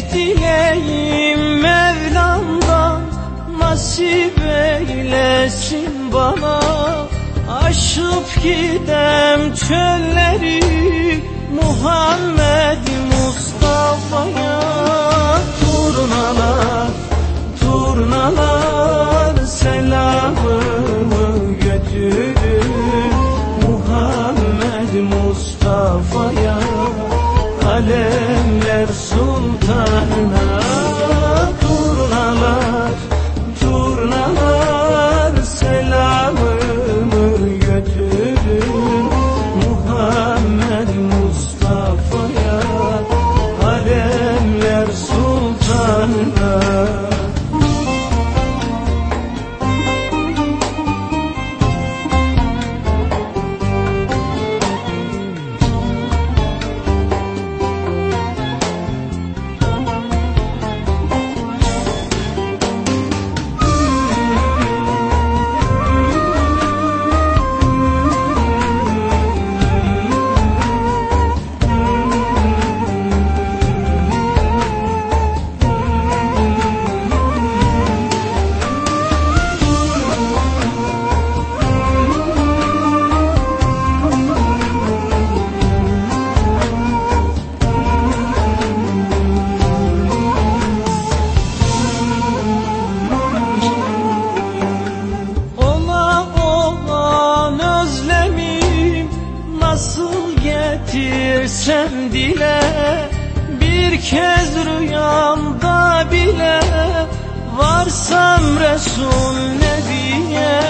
Tek dileğim Mevlam'dan nasip eylesin bana. Aşıp gidem çölleri Muhammed Mustafa'ya sultanına Turnalar, turnalar selamımı götürün. Muhammed Mustafa'ya Alemler sultanına getirsem dile Bir kez rüyamda bile varsam Resul Nebiye. Turnalar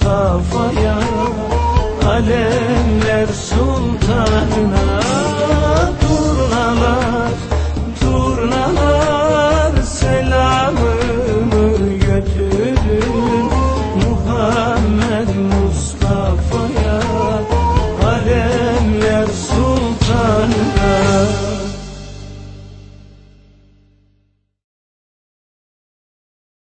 Mustafa'ya Alemler sultanına Turnalar, turnalar. Selamımı götürün Muhammed Mustafa'ya Alemler sultanına.